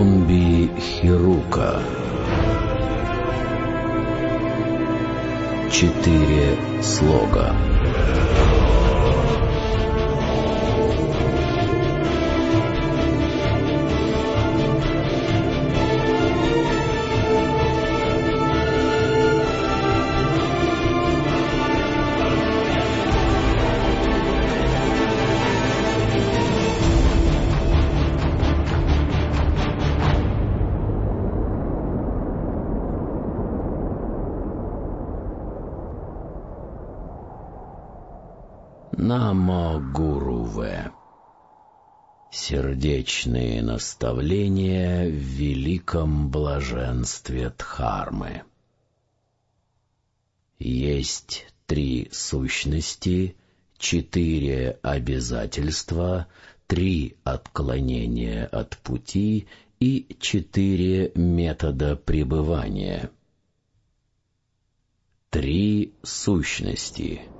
Домби Хирука. Четыре слога Намо Гуру В. Сердечные наставления в великом блаженстве Дхармы. Есть три сущности, четыре обязательства, три отклонения от пути и четыре метода пребывания. Три сущности —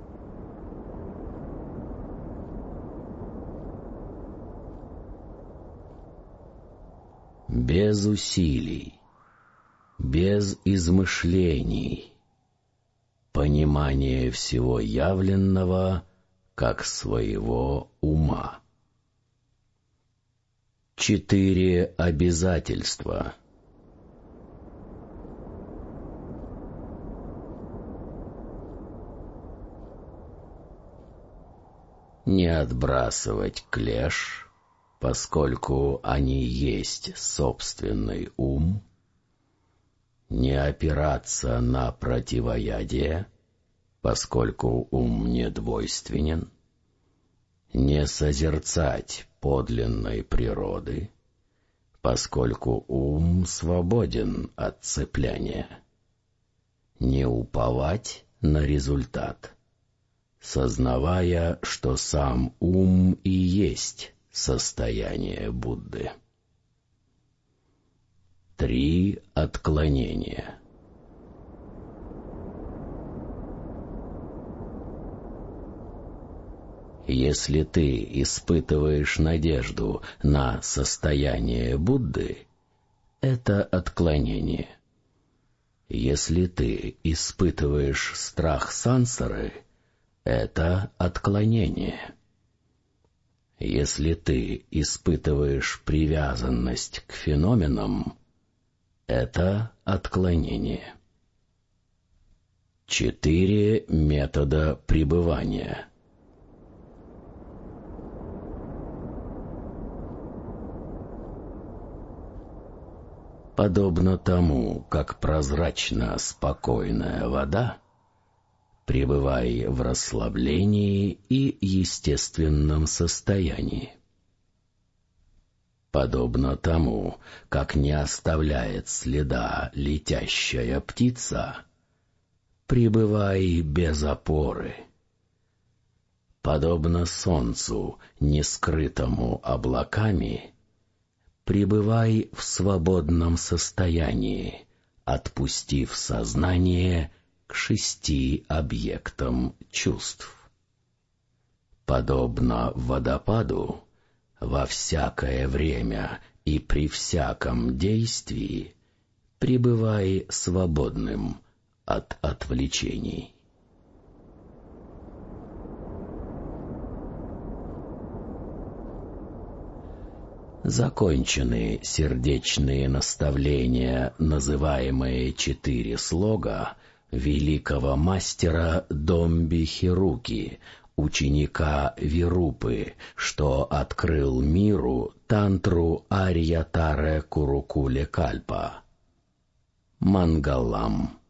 без усилий, без измышлений, понимание всего явленного как своего ума. Четыре обязательства. Не отбрасывать клеш, поскольку они есть собственный ум, не опираться на противоядие, поскольку ум не двойственен, не созерцать подлинной природы, поскольку ум свободен от цепляния, не уповать на результат, сознавая, что сам ум и есть состояние Будды. Три отклонения. Если ты испытываешь надежду на состояние Будды, это отклонение. Если ты испытываешь страх сансары, это отклонение. Если ты испытываешь привязанность к феноменам, это отклонение. Четыре метода пребывания. Подобно тому, как прозрачна спокойная вода, пребывай в расслаблении и естественном состоянии. Подобно тому, как не оставляет следа летящая птица, пребывай без опоры. Подобно солнцу, не скрытому облаками, пребывай в свободном состоянии, отпустив сознание к шести объектам чувств. Подобно водопаду, во всякое время и при всяком действии пребывай свободным от отвлечений. Закончены сердечные наставления, называемые четыре слога, великого мастера Домби Хируки, ученика Вирупы, что открыл миру тантру Арьятаре Курукуле Кальпа. Мангалам